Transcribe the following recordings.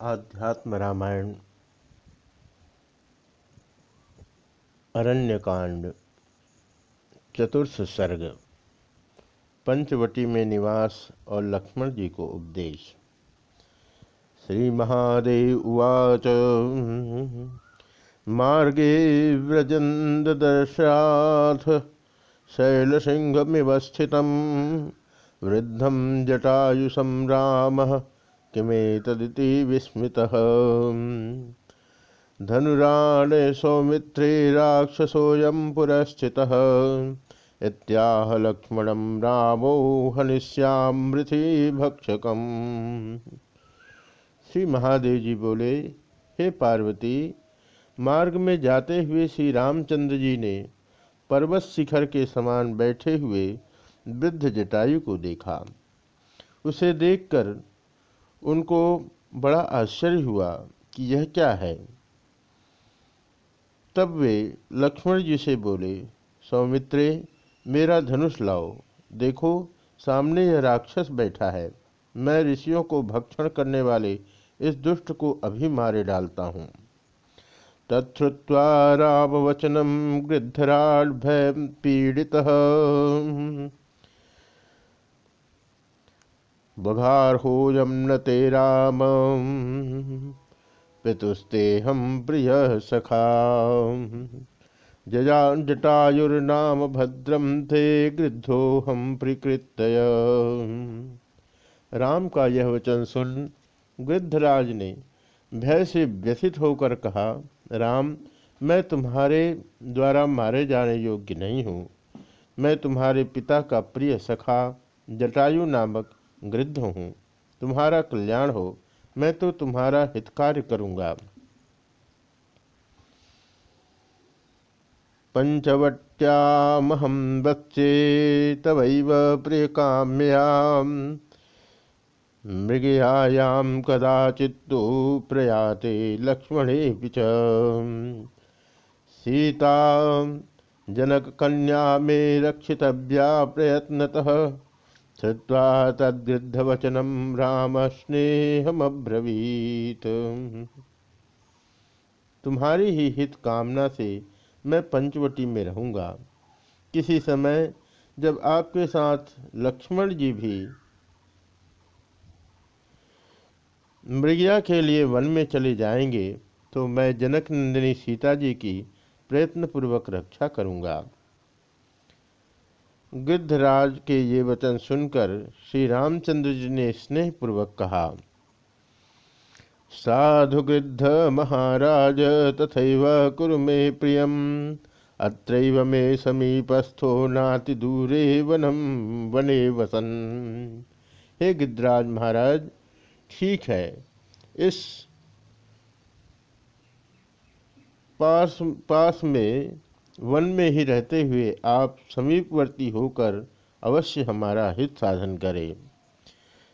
आध्यात्म रामायण, अरण्यकांड, चतुर्थ सर्ग, पंचवटी में निवास और लक्ष्मण जी को उपदेश। श्री महादेव उवाच। मार्गे व्रजन्ददर्शाथ शैलसिंहमिवस्थितं वृद्धं जटायुषं रामः किमेतदिति विस्मृतः धनुराणे सौमित्रे राक्षसोऽयं पुरस्थितः इत्याह लक्ष्मणं रामो हनिष्यामृथि भक्षकम्। श्री महादेव जी बोले, हे पार्वती, मार्ग में जाते हुए श्री रामचंद्र जी ने पर्वत शिखर के समान बैठे हुए वृद्ध जटायु को देखा। उसे देखकर उनको बड़ा आश्चर्य हुआ कि यह क्या है। तब वे लक्ष्मण जी से बोले, सौमित्रे, मेरा धनुष लाओ। देखो, सामने यह राक्षस बैठा है। मैं ऋषियों को भक्षण करने वाले इस दुष्ट को अभी मारे डालता हूँ। तत्वा रामवचनम गृद्धराट भय पीड़ित। बघार्होयम न ते राम पितुस्ते हम प्रिय सखा जजा जटायुर्नाम भद्रम थे गृद्धो हम प्रकृतय। राम का यह वचन सुन गृद्धराज ने भय से व्यथित होकर कहा, राम, मैं तुम्हारे द्वारा मारे जाने योग्य नहीं हूँ। मैं तुम्हारे पिता का प्रिय सखा जटायु नामक गृद्ध हूँ। तुम्हारा कल्याण हो, मैं तो तुम्हारा हितकार्य करूँगा। पंचवट्यामहम वत्से तवैव प्रियकाम्याम। मृगयायाम कदाचित्तु प्रयाते लक्ष्मणे च। सीता जनक कन्या में रक्षितव्या प्रयत्नतः। श्रुवा तद्गृद्धवचनम राम स्नेहमब्रवीत तुम्हारी ही हित कामना से मैं पंचवटी में रहूँगा। किसी समय जब आपके साथ लक्ष्मण जी भी मृगिया के लिए वन में चले जाएँगे तो मैं जनक नंदिनी सीता जी की प्रयत्नपूर्वक रक्षा करूँगा। गिद्धराज के ये वचन सुनकर श्री रामचंद्र जी ने स्नेहपूर्वक कहा, साधु गृद्ध महाराज, तथैव कुरु मे प्रियम। अत्रैव मे समीपस्थो नाति दूरे वनम वने वसन। हे गिद्धराज महाराज, ठीक है। इस पास पास में वन में ही रहते हुए आप समीपवर्ती होकर अवश्य हमारा हित साधन करें।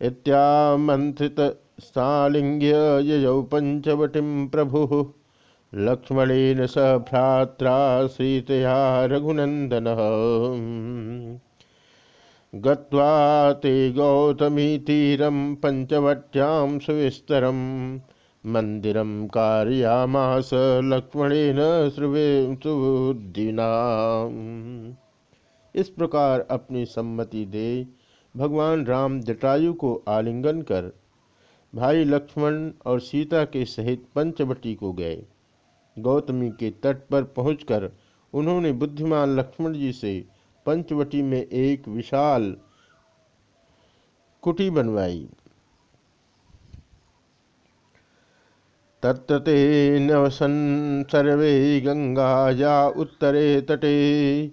इत्यामंत्रित सालिंग्य ययौ पंचवटीम प्रभु। लक्ष्मणेन स भ्रात्रा सीतया रघुनंदन गत्वा ते गौतमी तीरम पंचवट्यां सुविस्तरम। मंदिर कारयामास लक्ष्मणेन सुबुद्धिना इस प्रकार अपनी सम्मति दे भगवान राम जटायु को आलिंगन कर भाई लक्ष्मण और सीता के सहित पंचवटी को गए। गौतमी के तट पर पहुंचकर उन्होंने बुद्धिमान लक्ष्मण जी से पंचवटी में एक विशाल कुटी बनवाई। तत्ते नवसन सर्वे गंगाया उत्तरे तटे।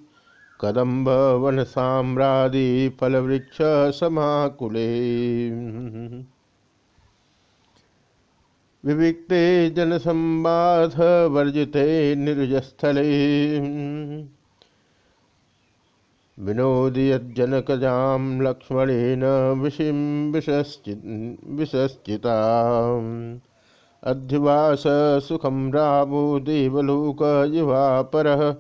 कदम्ब, वन साम्रादि, फलवृक्ष समाकुले। विविक्ते जनसंबाध वर्जिते निर्जस्थले। विनोदयज्जनकजां लक्ष्मणेन विषिं विशश्चिता अध्युवास सुखम रामो देवलोक युवा पर।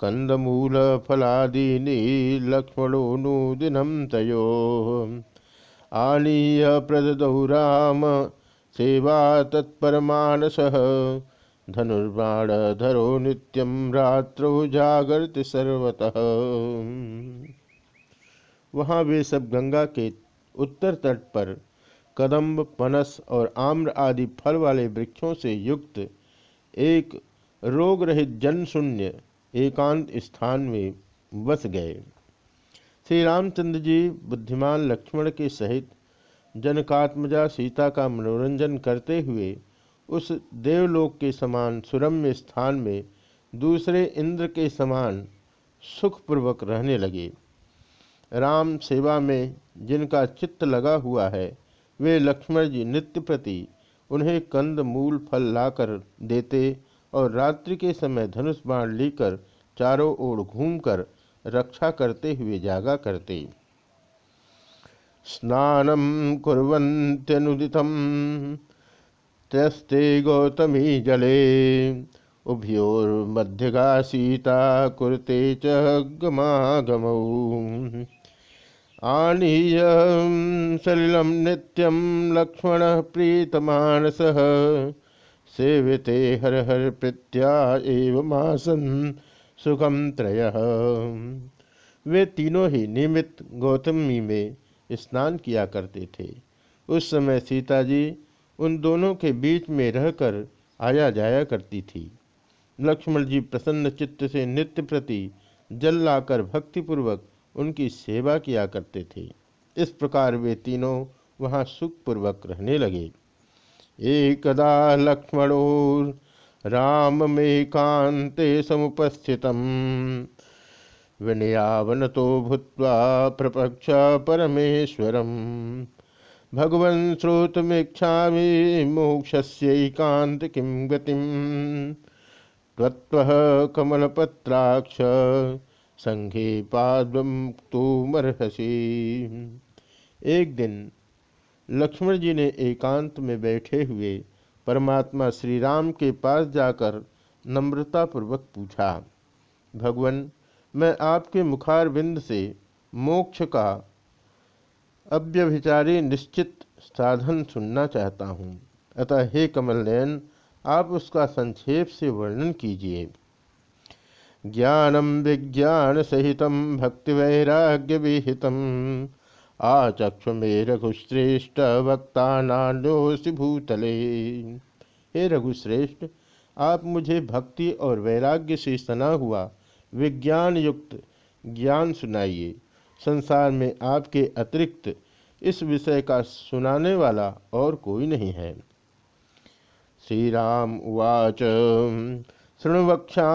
कंदमूल फलादीनी लक्ष्मणो नुदिनम तयो। आनीय प्रददौ राम, सेवा तत्परमानस। धनुर्बाण धरो नित्यम रात्रो जागृत सर्वतः। वहाँ वे सब गंगा के उत्तर तट पर कदम्ब, पनस और आम्र आदि फल वाले वृक्षों से युक्त एक रोग रहित जन शून्य एकांत स्थान में बस गए। श्री रामचंद्र जी बुद्धिमान लक्ष्मण के सहित जनकात्मजा सीता का मनोरंजन करते हुए उस देवलोक के समान सुरम्य स्थान में दूसरे इंद्र के समान सुखपूर्वक रहने लगे। राम सेवा में जिनका चित्त लगा हुआ है वे लक्ष्मण जी नित्य प्रति उन्हें कंद, मूल, फल लाकर देते और रात्रि के समय धनुष बाण लेकर चारों ओर घूमकर रक्षा करते हुए जागा करते। स्नानम कुरंत्यनुदित त्यस्ते गौतमी जले उभयोर्मध्यगा सीता कुरते च गमागमौ। आनीय सलिलं नित्यं लक्ष्मणः प्रीतमानसः। सेविते हर हर प्रत्या प्रीत्या एवमासन सुखम त्रय। वे तीनों ही नियमित गौतमी में स्नान किया करते थे। उस समय सीता जी उन दोनों के बीच में रहकर आया जाया करती थी। लक्ष्मण जी प्रसन्न चित्त से नित्य प्रति जल लाकर भक्तिपूर्वक उनकी सेवा किया करते थे। इस प्रकार वे तीनों वहाँ सुखपूर्वक रहने लगे। एकदा लक्ष्मणो राम में कांते समुपस्थित विनयावन तो भूत्वा प्रपक्ष परमेश्वरम। भगवन् श्रोतमीक्षा मोक्षस्यैकांत किं गतिम। त्वत्वः कमलपत्राक्ष संघे पाद्वम तूमर्हसी एक दिन लक्ष्मण जी ने एकांत में बैठे हुए परमात्मा श्री राम के पास जाकर नम्रतापूर्वक पूछा, भगवान, मैं आपके मुखार बिंद से मोक्ष का अव्यभिचारी निश्चित साधन सुनना चाहता हूँ। अतः हे कमल नयन आप उसका संक्षेप से वर्णन कीजिए। ज्ञानम विज्ञान सहित भक्ति वैराग्य विहित आचक्ष मे रघुश्रेष्ठ वक्ता भूतले। हे रघुश्रेष्ठ, आप मुझे भक्ति और वैराग्य से सना हुआ विज्ञान युक्त ज्ञान सुनाइए। संसार में आपके अतिरिक्त इस विषय का सुनाने वाला और कोई नहीं है। श्री राम उवाच। शृणुवक्षा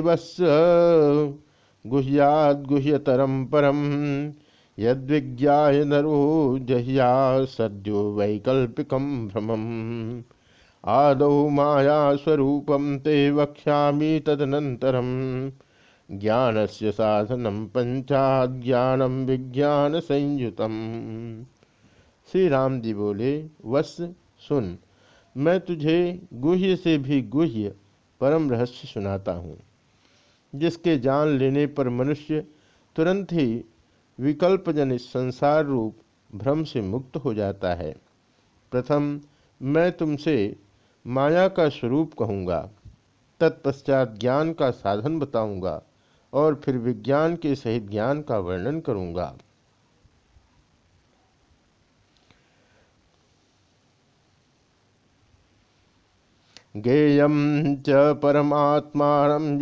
वत्स गुह्याद गुह्यतरम परम यद्विज्ञा नरो जह्या सद्यो वैकल्पिकम भ्रमम। आदौ माया ते वक्षा तदनन्तरम ज्ञान से साधनम पंचाज्ञानम विज्ञान संयुतम श्री राम जी बोले वस सुन, मैं तुझे गुह्य से भी गुह्य परम रहस्य सुनाता हूँ, जिसके जान लेने पर मनुष्य तुरंत ही विकल्पजनित संसार रूप भ्रम से मुक्त हो जाता है। प्रथम, मैं तुमसे माया का स्वरूप कहूँगा, तत्पश्चात ज्ञान का साधन बताऊँगा और फिर विज्ञान के सहित ज्ञान का वर्णन करूँगा। गेयम च परमात्मा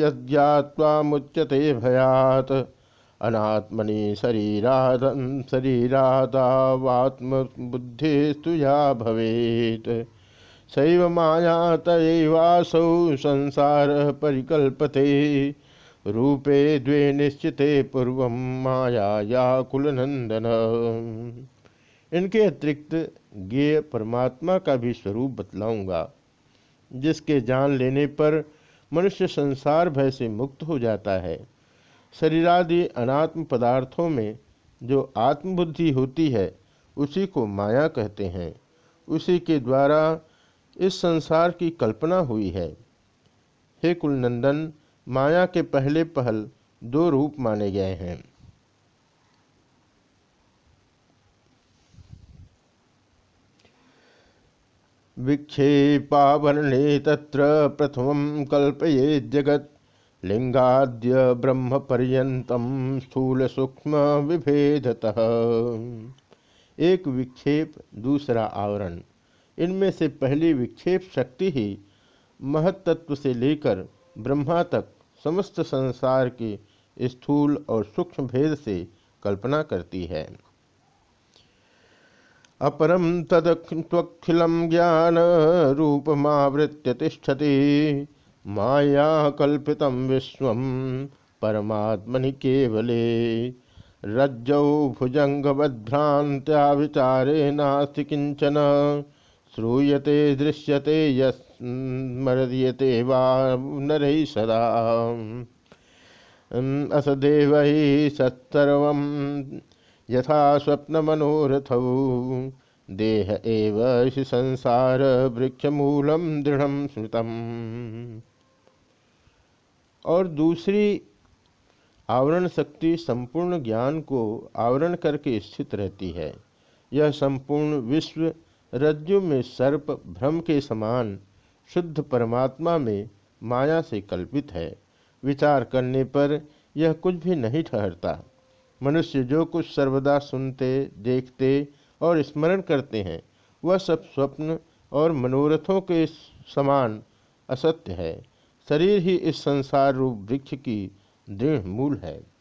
यज्ञात्वा मुच्यते भयात। अनात्मनि शरीराद शरीरादावात्म बुद्धिस्तु या भवेत। सैव माया तयवासौ संसार परिकल्पते। रूपे द्वे निश्चिते पूर्व माया या कुलनंदन इनके अतिरिक्त ज्ञेय परमात्मा का भी स्वरूप बतलाऊँगा। जिसके जान लेने पर मनुष्य संसार भय से मुक्त हो जाता है। शरीरादि अनात्म पदार्थों में जो आत्मबुद्धि होती है, उसी को माया कहते हैं। उसी के द्वारा इस संसार की कल्पना हुई है। हे कुलनंदन, माया के पहले पहल दो रूप माने गए हैं। विक्षेपावरणे तत्र प्रथम कल्पये जगत लिंगाद्य ब्रह्म पर्यतम स्थूल सूक्ष्म विभेदतः एक विक्षेप, दूसरा आवरण। इनमें से पहली विक्षेप शक्ति ही महत्त्व से लेकर ब्रह्मा तक समस्त संसार के स्थूल और सूक्ष्म भेद से कल्पना करती है। अपरम तदखिल ज्ञान रूपमावृत्य तिष्ठति। माया कल्पित विश्व परमात्मनि केवले। रज्जौ भुजंगवद्भ्रांत्या विचारे नास्ति किंचन श्रूयते, दृश्यते यस्मर्यते वा नरैः सदा। असदेव सत्सर्व यथा स्वप्न मनोरथ देह एव संसार वृक्षमूलम दृढ़ स्मृतम। और दूसरी आवरण शक्ति संपूर्ण ज्ञान को आवरण करके स्थित रहती है। यह संपूर्ण विश्व रज्जु में सर्प, भ्रम के समान शुद्ध परमात्मा में माया से कल्पित है। विचार करने पर यह कुछ भी नहीं ठहरता। मनुष्य जो कुछ सर्वदा सुनते, देखते और स्मरण करते हैं, वह सब स्वप्न और मनोरथों के समान असत्य है। शरीर ही इस संसार रूप वृक्ष की दृढ़ मूल है।